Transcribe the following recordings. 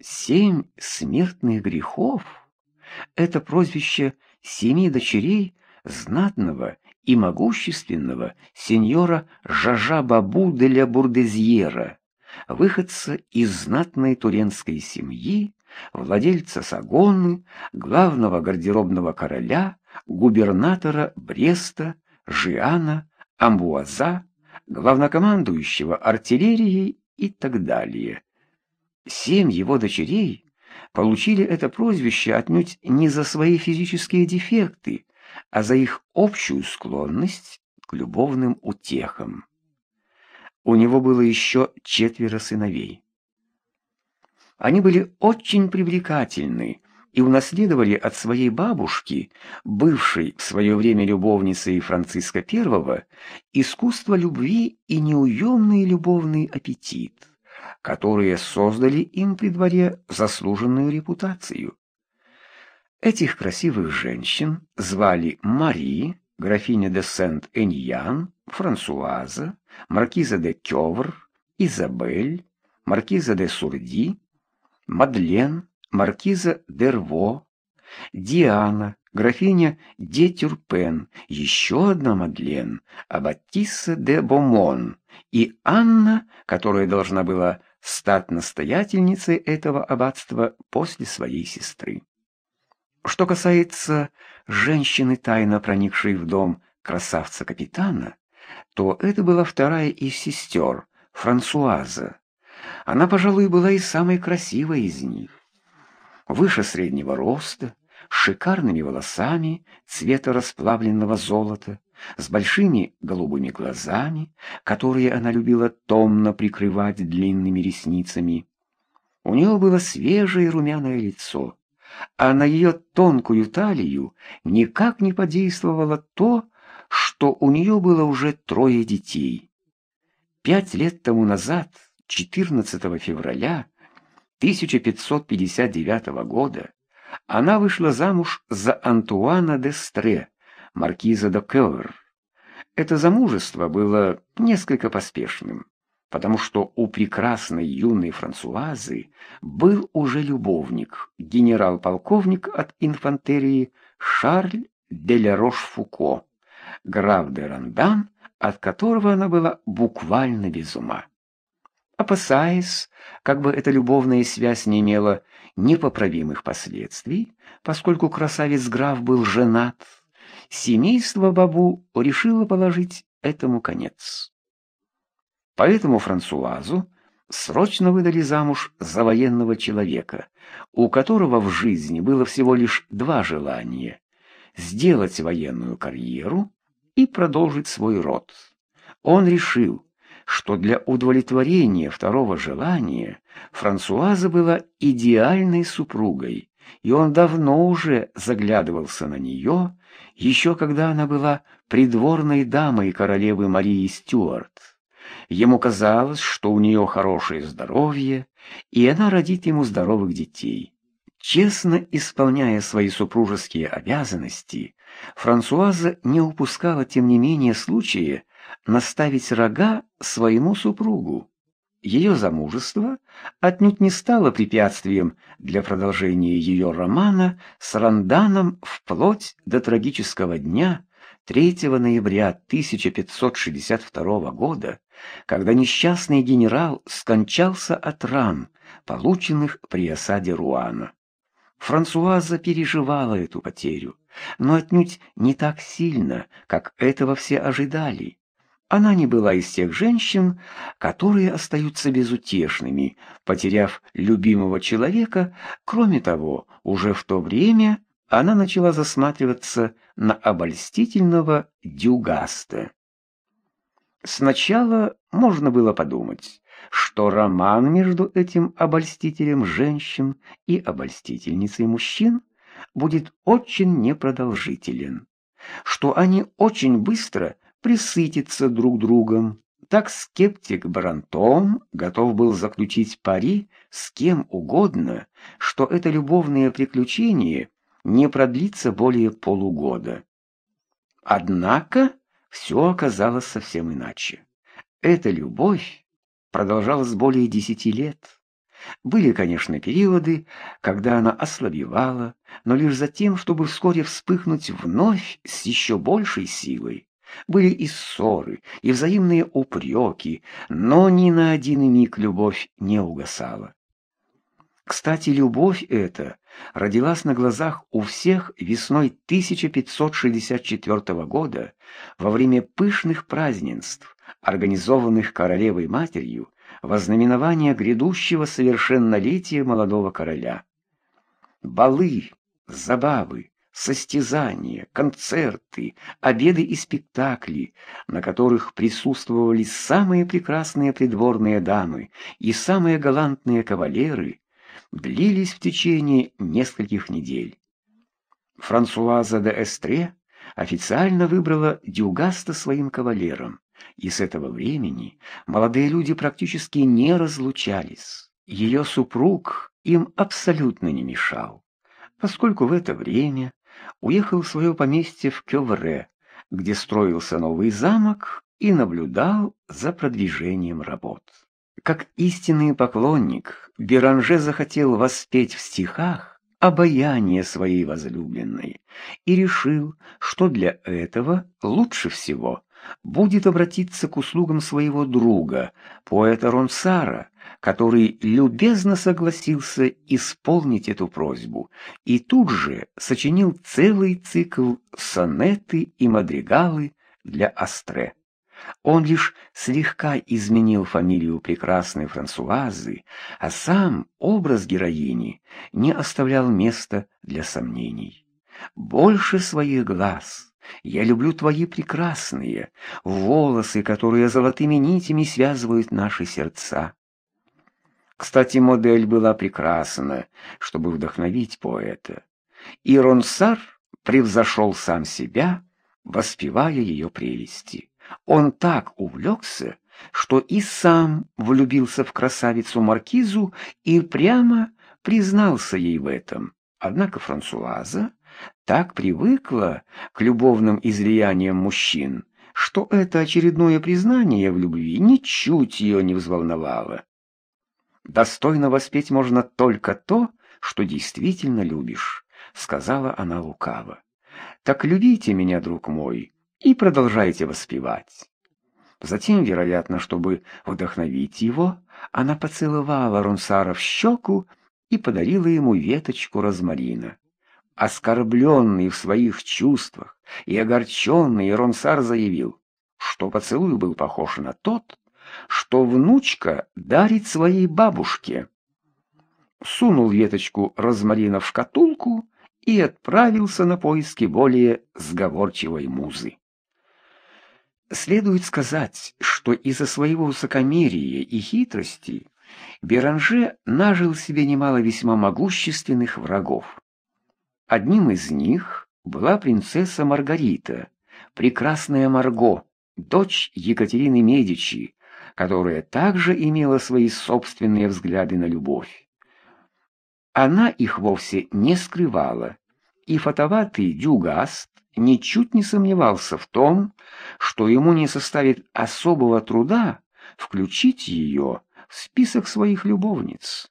Семь смертных грехов — это прозвище семи дочерей знатного и могущественного сеньора Жажа Бабу де ля Бурдезьера, выходца из знатной туренской семьи, владельца Сагоны, главного гардеробного короля, губернатора Бреста, Жиана, Амбуаза, главнокомандующего артиллерией и так далее. Семь его дочерей получили это прозвище отнюдь не за свои физические дефекты, а за их общую склонность к любовным утехам. У него было еще четверо сыновей. Они были очень привлекательны и унаследовали от своей бабушки, бывшей в свое время любовницей Франциска I, искусство любви и неуемный любовный аппетит, которые создали им при дворе заслуженную репутацию. Этих красивых женщин звали Мари, графиня де Сент-Эньян, Франсуаза, маркиза де Кёвр, Изабель, маркиза де Сурди, Мадлен, маркиза Дерво, Диана, графиня де Тюрпен, еще одна Мадлен, Аббатисса де Бомон и Анна, которая должна была стать настоятельницей этого аббатства после своей сестры. Что касается женщины, тайно проникшей в дом красавца-капитана, то это была вторая из сестер, Франсуаза. Она, пожалуй, была и самой красивой из них. Выше среднего роста, с шикарными волосами цвета расплавленного золота, с большими голубыми глазами, которые она любила томно прикрывать длинными ресницами. У нее было свежее румяное лицо, а на ее тонкую талию никак не подействовало то, что у нее было уже трое детей. Пять лет тому назад, 14 февраля 1559 года, она вышла замуж за Антуана де Стре, маркиза де Кевер. Это замужество было несколько поспешным потому что у прекрасной юной Франсуазы был уже любовник, генерал-полковник от инфантерии Шарль де ля Рош-Фуко, граф де Рандан, от которого она была буквально без ума. Опасаясь, как бы эта любовная связь не имела непоправимых последствий, поскольку красавец-граф был женат, семейство Бабу решило положить этому конец. Поэтому Франсуазу срочно выдали замуж за военного человека, у которого в жизни было всего лишь два желания – сделать военную карьеру и продолжить свой род. Он решил, что для удовлетворения второго желания Франсуаза была идеальной супругой, и он давно уже заглядывался на нее, еще когда она была придворной дамой королевы Марии Стюарт. Ему казалось, что у нее хорошее здоровье, и она родит ему здоровых детей. Честно исполняя свои супружеские обязанности, Франсуаза не упускала, тем не менее, случая наставить рога своему супругу. Ее замужество отнюдь не стало препятствием для продолжения ее романа с Ранданом вплоть до трагического дня 3 ноября 1562 года, когда несчастный генерал скончался от ран, полученных при осаде Руана. Франсуаза переживала эту потерю, но отнюдь не так сильно, как этого все ожидали. Она не была из тех женщин, которые остаются безутешными, потеряв любимого человека. Кроме того, уже в то время она начала засматриваться на обольстительного Дюгаста. Сначала можно было подумать, что роман между этим обольстителем женщин и обольстительницей мужчин будет очень непродолжителен, что они очень быстро присытятся друг другом. Так скептик Барантон готов был заключить пари с кем угодно, что это любовное приключение не продлится более полугода. Однако все оказалось совсем иначе. Эта любовь продолжалась более десяти лет. Были, конечно, периоды, когда она ослабевала, но лишь за тем, чтобы вскоре вспыхнуть вновь с еще большей силой. Были и ссоры, и взаимные упреки, но ни на один миг любовь не угасала. Кстати, любовь эта родилась на глазах у всех весной 1564 года во время пышных празднеств, организованных королевой-матерью во знаменование грядущего совершеннолетия молодого короля. Балы, забавы, состязания, концерты, обеды и спектакли, на которых присутствовали самые прекрасные придворные дамы и самые галантные кавалеры, длились в течение нескольких недель. Франсуаза де Эстре официально выбрала Дюгаста своим кавалером, и с этого времени молодые люди практически не разлучались. Ее супруг им абсолютно не мешал, поскольку в это время уехал в свое поместье в Кёвре, где строился новый замок и наблюдал за продвижением работ. Как истинный поклонник, Беранже захотел воспеть в стихах обаяние своей возлюбленной и решил, что для этого лучше всего будет обратиться к услугам своего друга, поэта Ронсара, который любезно согласился исполнить эту просьбу и тут же сочинил целый цикл сонеты и мадригалы для Астре. Он лишь слегка изменил фамилию прекрасной Франсуазы, а сам образ героини не оставлял места для сомнений. Больше своих глаз я люблю твои прекрасные волосы, которые золотыми нитями связывают наши сердца. Кстати, модель была прекрасна, чтобы вдохновить поэта. И Ронсар превзошел сам себя, воспевая ее прелести. Он так увлекся, что и сам влюбился в красавицу Маркизу и прямо признался ей в этом. Однако Франсуаза так привыкла к любовным излияниям мужчин, что это очередное признание в любви ничуть ее не взволновало. «Достойно воспеть можно только то, что действительно любишь», — сказала она лукаво. «Так любите меня, друг мой, и продолжайте воспевать». Затем, вероятно, чтобы вдохновить его, она поцеловала Ронсара в щеку и подарила ему веточку розмарина. Оскорбленный в своих чувствах и огорченный, Ронсар заявил, что поцелуй был похож на тот, что внучка дарит своей бабушке. Сунул веточку розмарина в шкатулку и отправился на поиски более сговорчивой музы. Следует сказать, что из-за своего высокомерия и хитрости Беранже нажил себе немало весьма могущественных врагов. Одним из них была принцесса Маргарита, прекрасная Марго, дочь Екатерины Медичи, которая также имела свои собственные взгляды на любовь. Она их вовсе не скрывала, и фотоватый Дюгаст ничуть не сомневался в том, что ему не составит особого труда включить ее в список своих любовниц.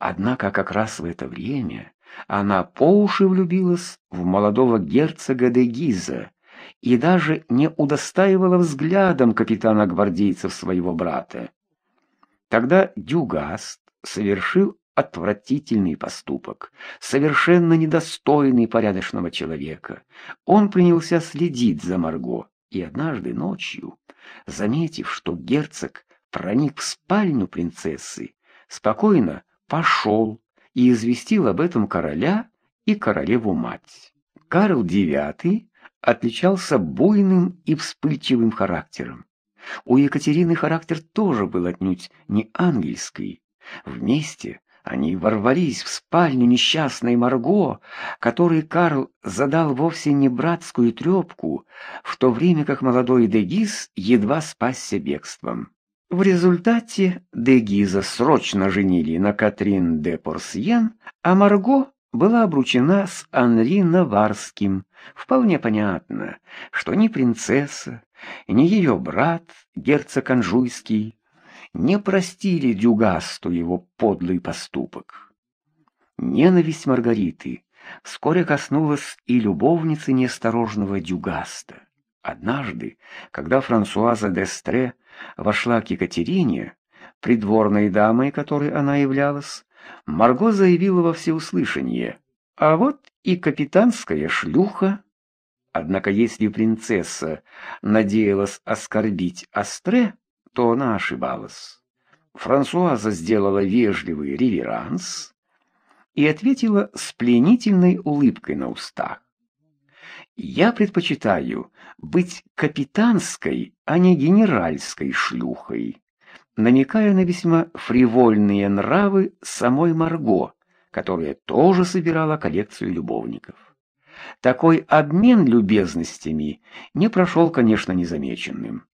Однако как раз в это время она по уши влюбилась в молодого герцога де Гиза, и даже не удостаивала взглядом капитана гвардейцев своего брата. Тогда Дюгаст совершил отвратительный поступок, совершенно недостойный порядочного человека. Он принялся следить за Марго, и однажды ночью, заметив, что герцог проник в спальню принцессы, спокойно пошел и известил об этом короля и королеву-мать. Карл IX отличался буйным и вспыльчивым характером. У Екатерины характер тоже был отнюдь не ангельский. Вместе они ворвались в спальню несчастной Марго, которой Карл задал вовсе не братскую трепку, в то время как молодой Дегиз едва спасся бегством. В результате Дегиза срочно женили на Катрин де Порсьен, а Марго была обручена с Анри Наварским. Вполне понятно, что ни принцесса, ни ее брат, герцог Анжуйский, не простили Дюгасту его подлый поступок. Ненависть Маргариты вскоре коснулась и любовницы неосторожного Дюгаста. Однажды, когда Франсуаза Дестре вошла к Екатерине, придворной дамой, которой она являлась, Марго заявила во всеуслышание, а вот и капитанская шлюха. Однако если принцесса надеялась оскорбить Астре, то она ошибалась. Франсуаза сделала вежливый реверанс и ответила с пленительной улыбкой на устах. «Я предпочитаю быть капитанской, а не генеральской шлюхой», намекая на весьма фривольные нравы самой Марго, которая тоже собирала коллекцию любовников. Такой обмен любезностями не прошел, конечно, незамеченным.